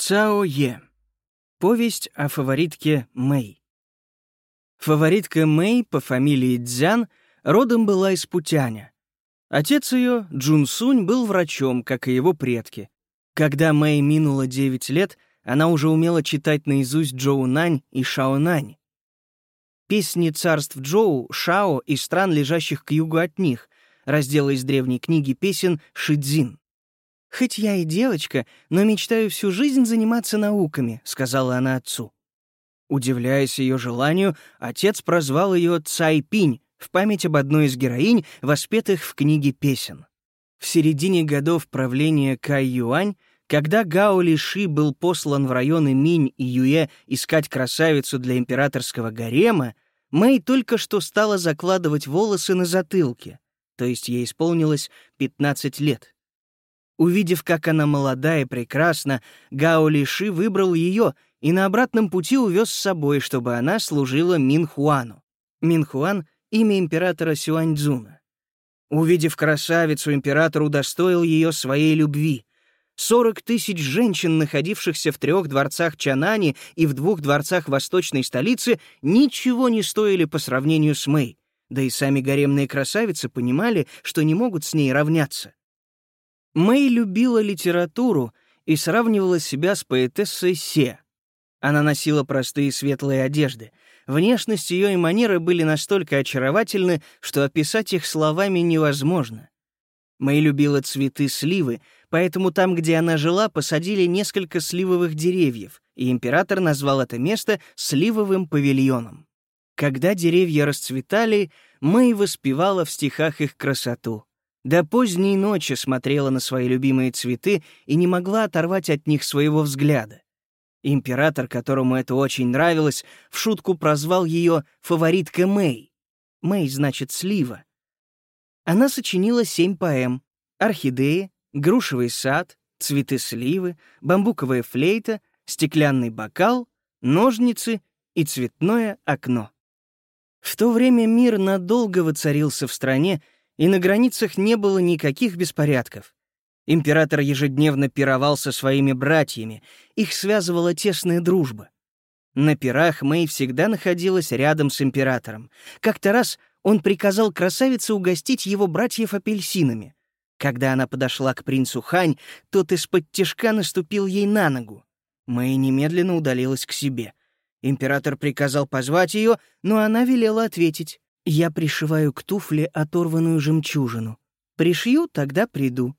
Цао Е. Повесть о фаворитке Мэй. Фаворитка Мэй по фамилии Дзян родом была из Путяня. Отец ее, Джун Сунь, был врачом, как и его предки. Когда Мэй минуло 9 лет, она уже умела читать наизусть Джоу Нань и Шао Нань. Песни царств Джоу, Шао и стран, лежащих к югу от них, раздела из древней книги песен Шидзин. «Хоть я и девочка, но мечтаю всю жизнь заниматься науками», — сказала она отцу. Удивляясь ее желанию, отец прозвал ее Цайпинь в память об одной из героинь, воспетых в книге песен. В середине годов правления Кай Юань, когда Гао Лиши был послан в районы Минь и Юе искать красавицу для императорского гарема, Мэй только что стала закладывать волосы на затылке, то есть ей исполнилось 15 лет. Увидев, как она молода и прекрасна, Гао Лиши выбрал ее и на обратном пути увез с собой, чтобы она служила Минхуану. Минхуан — имя императора Сюаньцзуна. Увидев красавицу, император удостоил ее своей любви. Сорок тысяч женщин, находившихся в трех дворцах Чанани и в двух дворцах восточной столицы, ничего не стоили по сравнению с Мэй. Да и сами гаремные красавицы понимали, что не могут с ней равняться. Мэй любила литературу и сравнивала себя с поэтессой Се. Она носила простые светлые одежды. Внешность ее и манеры были настолько очаровательны, что описать их словами невозможно. Мэй любила цветы сливы, поэтому там, где она жила, посадили несколько сливовых деревьев, и император назвал это место сливовым павильоном. Когда деревья расцветали, Мэй воспевала в стихах их красоту — до поздней ночи смотрела на свои любимые цветы и не могла оторвать от них своего взгляда. Император, которому это очень нравилось, в шутку прозвал ее «фаворитка Мэй». Мэй значит «слива». Она сочинила семь поэм «Орхидеи», «Грушевый сад», «Цветы сливы», «Бамбуковая флейта», «Стеклянный бокал», «Ножницы» и «Цветное окно». В то время мир надолго воцарился в стране, и на границах не было никаких беспорядков. Император ежедневно пировал со своими братьями, их связывала тесная дружба. На пирах Мэй всегда находилась рядом с императором. Как-то раз он приказал красавице угостить его братьев апельсинами. Когда она подошла к принцу Хань, тот из-под тишка наступил ей на ногу. Мэй немедленно удалилась к себе. Император приказал позвать ее, но она велела ответить. Я пришиваю к туфле оторванную жемчужину. Пришью, тогда приду.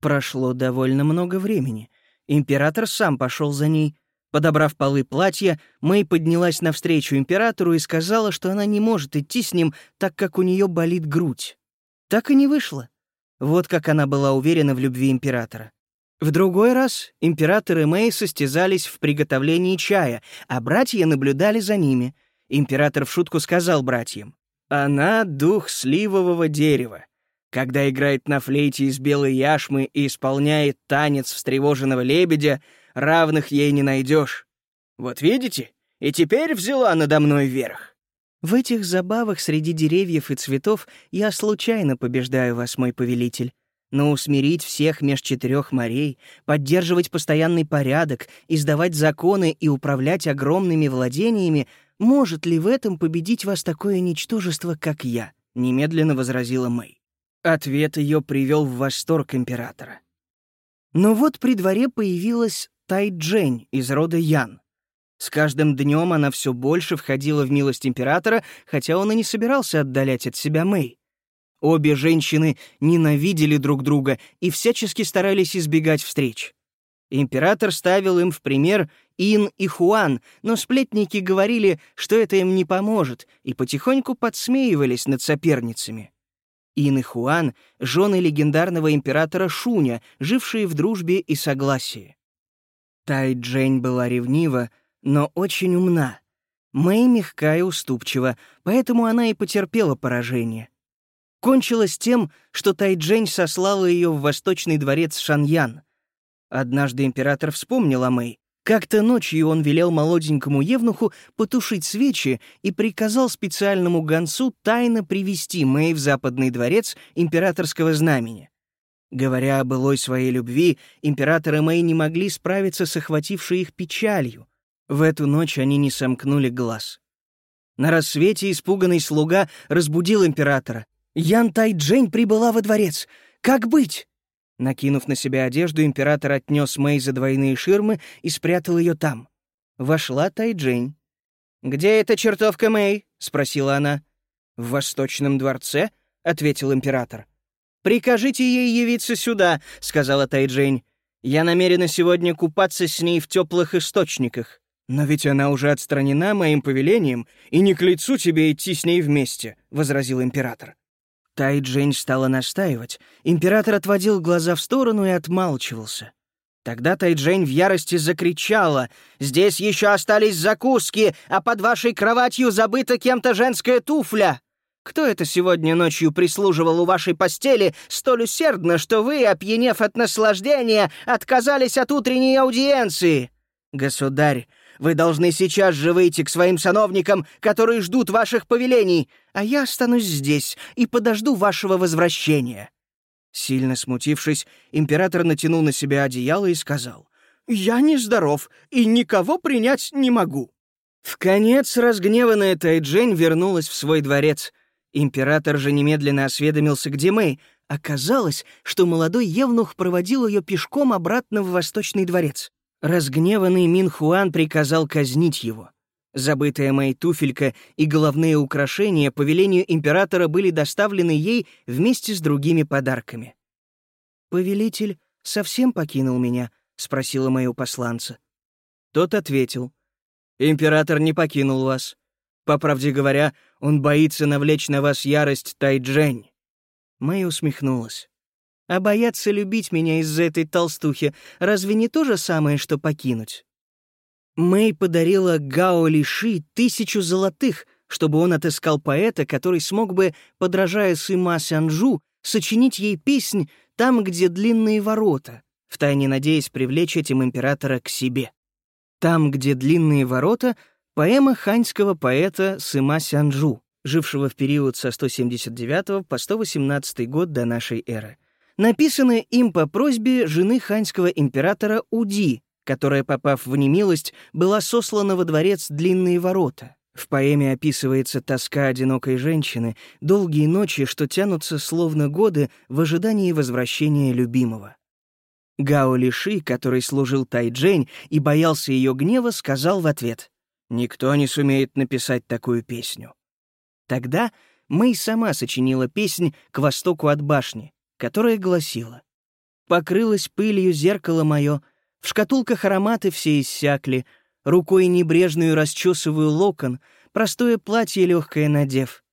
Прошло довольно много времени. Император сам пошел за ней. Подобрав полы платья, Мэй поднялась навстречу императору и сказала, что она не может идти с ним, так как у нее болит грудь. Так и не вышло. Вот как она была уверена в любви императора. В другой раз император и Мэй состязались в приготовлении чая, а братья наблюдали за ними. Император в шутку сказал братьям, она — дух сливового дерева. Когда играет на флейте из белой яшмы и исполняет танец встревоженного лебедя, равных ей не найдешь. Вот видите? И теперь взяла надо мной верх. В этих забавах среди деревьев и цветов я случайно побеждаю вас, мой повелитель. Но усмирить всех меж четырех морей, поддерживать постоянный порядок, издавать законы и управлять огромными владениями может ли в этом победить вас такое ничтожество, как я?» — немедленно возразила Мэй. Ответ ее привел в восторг императора. Но вот при дворе появилась Тай Джень из рода Ян. С каждым днем она все больше входила в милость императора, хотя он и не собирался отдалять от себя Мэй. Обе женщины ненавидели друг друга и всячески старались избегать встреч. Император ставил им в пример Ин и Хуан, но сплетники говорили, что это им не поможет, и потихоньку подсмеивались над соперницами. Ин и Хуан — жены легендарного императора Шуня, жившие в дружбе и согласии. Тай Джень была ревнива, но очень умна. Мэй мягка и уступчива, поэтому она и потерпела поражение. Кончилось тем, что Тай Джень сослала ее в восточный дворец Шаньян — Однажды император вспомнил о Мэй. Как-то ночью он велел молоденькому евнуху потушить свечи и приказал специальному гонцу тайно привести Мэй в западный дворец императорского знамени. Говоря о былой своей любви, император и Мэй не могли справиться с охватившей их печалью. В эту ночь они не сомкнули глаз. На рассвете испуганный слуга разбудил императора. «Ян Тайджень прибыла во дворец. Как быть?» Накинув на себя одежду, император отнес Мэй за двойные ширмы и спрятал ее там. Вошла Тайджень. «Где эта чертовка Мэй?» — спросила она. «В Восточном дворце?» — ответил император. «Прикажите ей явиться сюда», — сказала Тайджень. «Я намерена сегодня купаться с ней в теплых источниках». «Но ведь она уже отстранена моим повелением, и не к лицу тебе идти с ней вместе», — возразил император. Тайджень стала настаивать. Император отводил глаза в сторону и отмалчивался. Тогда Тайджень в ярости закричала. «Здесь еще остались закуски, а под вашей кроватью забыта кем-то женская туфля!» Кто это сегодня ночью прислуживал у вашей постели столь усердно, что вы, опьянев от наслаждения, отказались от утренней аудиенции? Государь, вы должны сейчас же выйти к своим сановникам, которые ждут ваших повелений, а я останусь здесь и подожду вашего возвращения». Сильно смутившись, император натянул на себя одеяло и сказал, «Я нездоров и никого принять не могу». В конец разгневанная Тайджень вернулась в свой дворец — Император же немедленно осведомился, где Мэй. Оказалось, что молодой евнух проводил ее пешком обратно в Восточный дворец. Разгневанный Мин Хуан приказал казнить его. Забытая Мэй туфелька и головные украшения по велению императора были доставлены ей вместе с другими подарками. «Повелитель совсем покинул меня?» — спросила у посланца. Тот ответил. «Император не покинул вас. По правде говоря, он боится навлечь на вас ярость Тайджень». Мэй усмехнулась. «А бояться любить меня из-за этой толстухи разве не то же самое, что покинуть?» Мэй подарила Гао Лиши тысячу золотых, чтобы он отыскал поэта, который смог бы, подражая Сыма Сянжу, сочинить ей песнь «Там, где длинные ворота», втайне надеясь привлечь этим императора к себе. «Там, где длинные ворота» Поэма ханьского поэта Сыма Сянджу, жившего в период со 179 по 118 год до нашей эры. Написанная им по просьбе жены ханьского императора Уди, которая, попав в немилость, была сослана во дворец Длинные ворота. В поэме описывается тоска одинокой женщины, долгие ночи, что тянутся словно годы в ожидании возвращения любимого. Гао Лиши, который служил Тайджень и боялся ее гнева, сказал в ответ Никто не сумеет написать такую песню. Тогда Мэй сама сочинила песнь «К востоку от башни», которая гласила «Покрылось пылью зеркало мое, в шкатулках ароматы все иссякли, рукой небрежную расчесываю локон, простое платье легкое надев.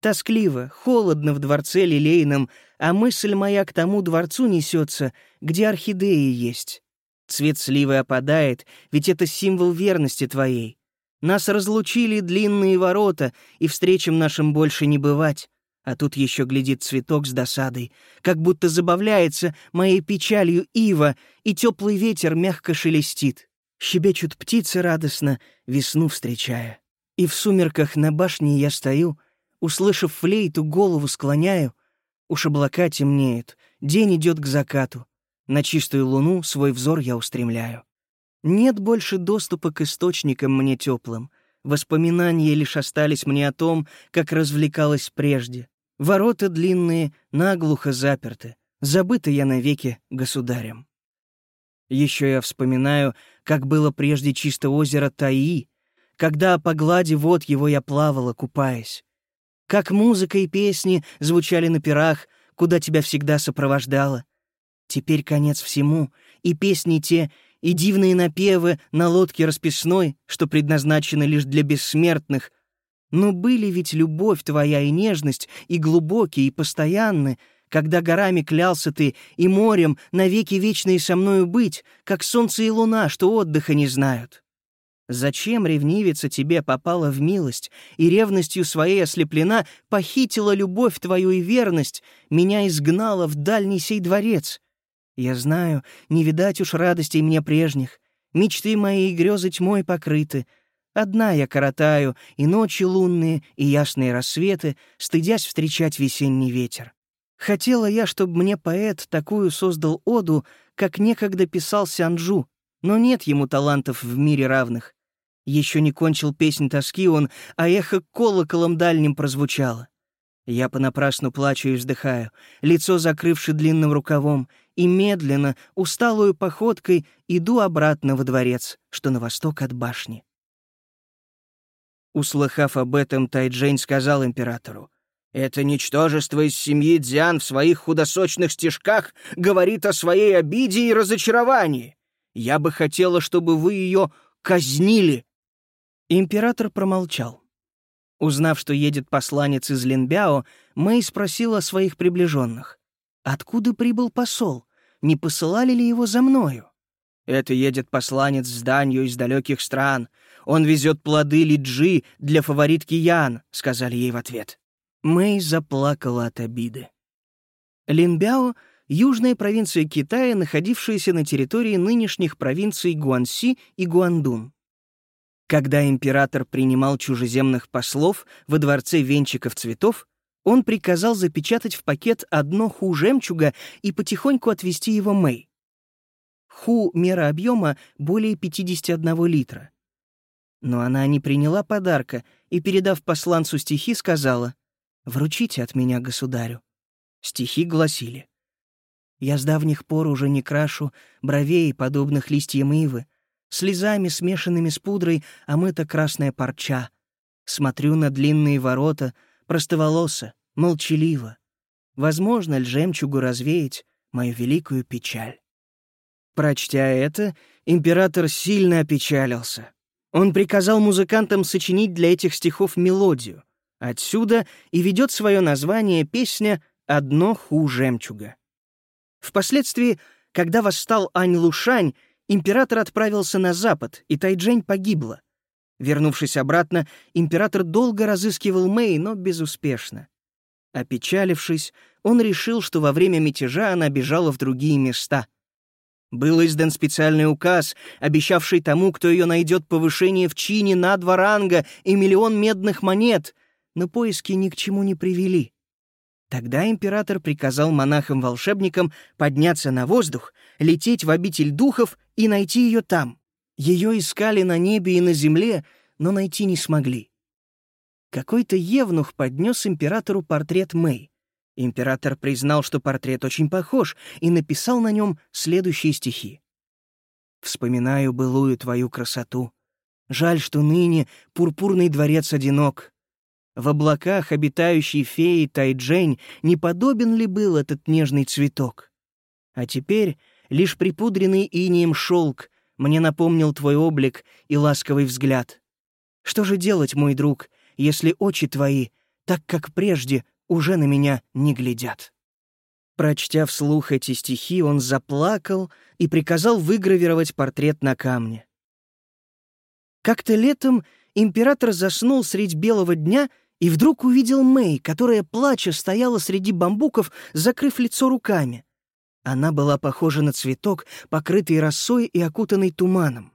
Тоскливо, холодно в дворце лилейном, а мысль моя к тому дворцу несется, где орхидеи есть. Цвет сливы опадает, ведь это символ верности твоей. Нас разлучили длинные ворота, и встречам нашим больше не бывать. А тут еще глядит цветок с досадой, как будто забавляется моей печалью ива, и теплый ветер мягко шелестит. Щебечут птицы радостно, весну встречая. И в сумерках на башне я стою, услышав флейту, голову склоняю. Уж облака темнеют, день идет к закату. На чистую луну свой взор я устремляю. Нет больше доступа к источникам мне теплым. Воспоминания лишь остались мне о том, как развлекалась прежде. Ворота длинные, наглухо заперты. Забыта я навеки государем. Еще я вспоминаю, как было прежде чисто озеро Таи, когда по глади вод его я плавала, купаясь. Как музыка и песни звучали на пирах, куда тебя всегда сопровождала. Теперь конец всему, и песни те и дивные напевы на лодке расписной, что предназначены лишь для бессмертных. Но были ведь любовь твоя и нежность, и глубокие, и постоянны, когда горами клялся ты, и морем навеки вечные со мною быть, как солнце и луна, что отдыха не знают. Зачем ревнивица тебе попала в милость и ревностью своей ослеплена похитила любовь твою и верность, меня изгнала в дальний сей дворец? Я знаю, не видать уж радостей мне прежних. Мечты мои и грезы тьмой покрыты. Одна я коротаю, и ночи лунные, и ясные рассветы, стыдясь встречать весенний ветер. Хотела я, чтобы мне поэт такую создал оду, как некогда писал Сянджу, но нет ему талантов в мире равных. Еще не кончил песнь тоски он, а эхо колоколом дальним прозвучало. Я понапрасну плачу и вздыхаю, лицо закрывши длинным рукавом, и медленно, усталую походкой иду обратно во дворец, что на восток от башни. Услыхав об этом, Тайджень сказал императору, «Это ничтожество из семьи Дзян в своих худосочных стежках говорит о своей обиде и разочаровании. Я бы хотела, чтобы вы ее казнили». Император промолчал. Узнав, что едет посланец из Линбяо, Мэй спросила своих приближенных. «Откуда прибыл посол? Не посылали ли его за мною?» «Это едет посланец с данью из далеких стран. Он везет плоды лиджи для фаворитки Ян», — сказали ей в ответ. Мэй заплакала от обиды. Линбяо — южная провинция Китая, находившаяся на территории нынешних провинций Гуанси и Гуандун. Когда император принимал чужеземных послов во дворце венчиков цветов, он приказал запечатать в пакет одно ху жемчуга и потихоньку отвезти его Мэй. Ху — мера объема более 51 литра. Но она не приняла подарка и, передав посланцу стихи, сказала «Вручите от меня государю». Стихи гласили «Я с давних пор уже не крашу бровей, подобных листьям ивы, слезами, смешанными с пудрой, омыта красная парча. Смотрю на длинные ворота, простоволоса, молчаливо. Возможно ли жемчугу развеять мою великую печаль? Прочтя это, император сильно опечалился. Он приказал музыкантам сочинить для этих стихов мелодию. Отсюда и ведет свое название песня «Одно ху жемчуга». Впоследствии, когда восстал Ань Лушань, император отправился на запад, и Тайджень погибла. Вернувшись обратно, император долго разыскивал Мэй, но безуспешно. Опечалившись, он решил, что во время мятежа она бежала в другие места. Был издан специальный указ, обещавший тому, кто ее найдет повышение в чине на два ранга и миллион медных монет, но поиски ни к чему не привели. Тогда император приказал монахам-волшебникам подняться на воздух, лететь в обитель духов и найти ее там. Ее искали на небе и на земле, но найти не смогли. Какой-то евнух поднес императору портрет Мэй. Император признал, что портрет очень похож, и написал на нем следующие стихи. «Вспоминаю былую твою красоту. Жаль, что ныне пурпурный дворец одинок. В облаках обитающей феи Тайджень не подобен ли был этот нежный цветок? А теперь лишь припудренный инием шелк мне напомнил твой облик и ласковый взгляд. Что же делать, мой друг, если очи твои, так как прежде, уже на меня не глядят?» Прочтя вслух эти стихи, он заплакал и приказал выгравировать портрет на камне. Как-то летом император заснул средь белого дня и вдруг увидел Мэй, которая, плача, стояла среди бамбуков, закрыв лицо руками. Она была похожа на цветок, покрытый росой и окутанный туманом.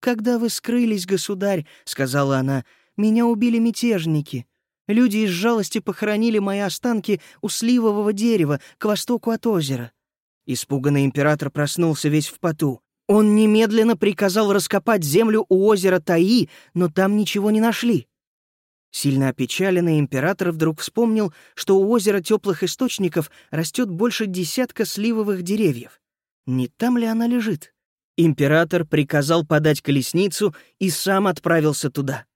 «Когда вы скрылись, государь», — сказала она, — «меня убили мятежники. Люди из жалости похоронили мои останки у сливового дерева к востоку от озера». Испуганный император проснулся весь в поту. Он немедленно приказал раскопать землю у озера Таи, но там ничего не нашли. Сильно опечаленный император вдруг вспомнил, что у озера теплых источников растет больше десятка сливовых деревьев. Не там ли она лежит? Император приказал подать колесницу и сам отправился туда.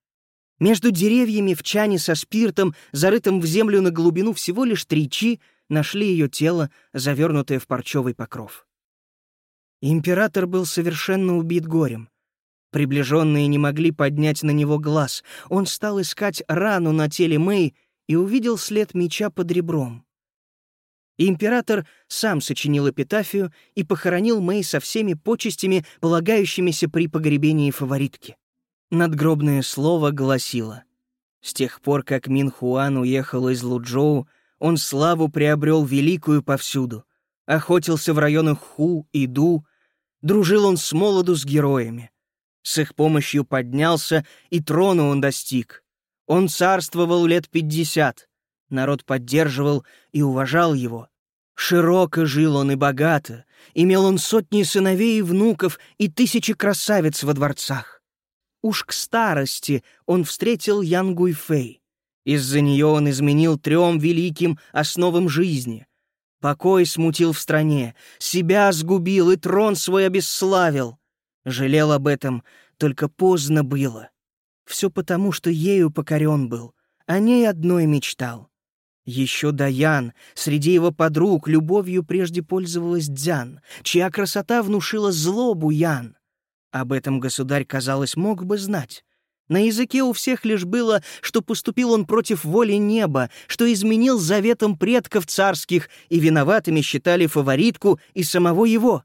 Между деревьями в чане со спиртом, зарытым в землю на глубину всего лишь три чи, нашли ее тело, завернутое в парчевый покров. Император был совершенно убит горем. Приближенные не могли поднять на него глаз. Он стал искать рану на теле Мэй и увидел след меча под ребром. Император сам сочинил эпитафию и похоронил Мэй со всеми почестями, полагающимися при погребении фаворитки. Надгробное слово гласило «С тех пор, как Мин Хуан уехал из Луджоу, он славу приобрел великую повсюду. Охотился в районах Ху и Ду, дружил он с молоду с героями. С их помощью поднялся, и трона он достиг. Он царствовал лет пятьдесят. Народ поддерживал и уважал его. Широко жил он и богато, имел он сотни сыновей и внуков и тысячи красавиц во дворцах. Уж к старости он встретил Ян Гуйфэй. Из-за нее он изменил трем великим основам жизни. Покой смутил в стране, себя сгубил и трон свой обесславил. Жалел об этом, только поздно было. Все потому, что ею покорен был, о ней одной мечтал. Еще Даян, среди его подруг, любовью прежде пользовалась Дзян, чья красота внушила злобу Ян. Об этом государь, казалось, мог бы знать. На языке у всех лишь было, что поступил он против воли неба, что изменил заветом предков царских, и виноватыми считали фаворитку и самого его.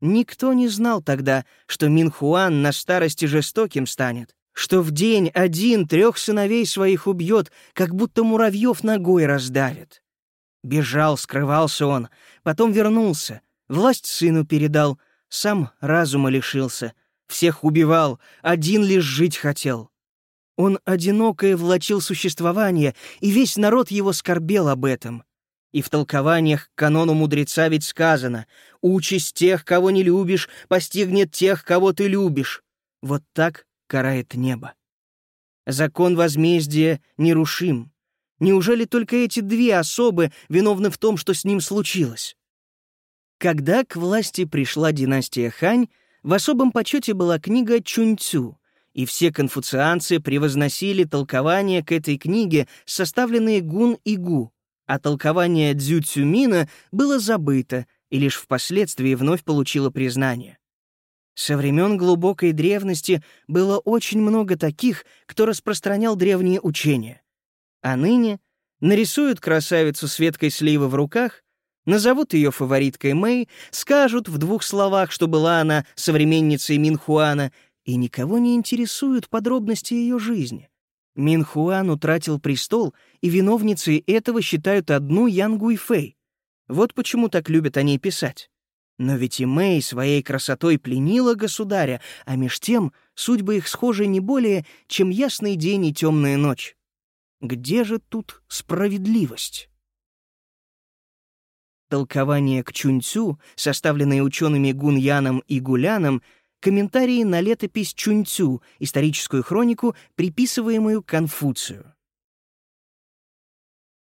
Никто не знал тогда, что Минхуан на старости жестоким станет, что в день один трех сыновей своих убьет, как будто муравьев ногой раздавит. Бежал, скрывался он, потом вернулся, власть сыну передал, сам разума лишился, всех убивал, один лишь жить хотел. Он одинокое влачил существование, и весь народ его скорбел об этом. И в толкованиях к канону мудреца ведь сказано «Участь тех, кого не любишь, постигнет тех, кого ты любишь». Вот так карает небо. Закон возмездия нерушим. Неужели только эти две особы виновны в том, что с ним случилось? Когда к власти пришла династия Хань, в особом почете была книга Чуньцю, и все конфуцианцы превозносили толкования к этой книге, составленные Гун и Гу, а толкование Дзю Цюмина было забыто и лишь впоследствии вновь получило признание. Со времен глубокой древности было очень много таких, кто распространял древние учения. А ныне нарисуют красавицу с веткой сливы в руках, назовут ее фавориткой Мэй, скажут в двух словах, что была она современницей Минхуана, и никого не интересуют подробности ее жизни. Минхуан утратил престол, и виновницей этого считают одну Ян Гуйфэй. Вот почему так любят о ней писать. Но ведь и Мэй своей красотой пленила государя, а меж тем судьбы их схожи не более, чем ясный день и темная ночь. Где же тут справедливость? Толкование к Чунцю, составленное учеными Гуньяном и Гуляном, комментарии на летопись Чунцю, историческую хронику, приписываемую Конфуцию.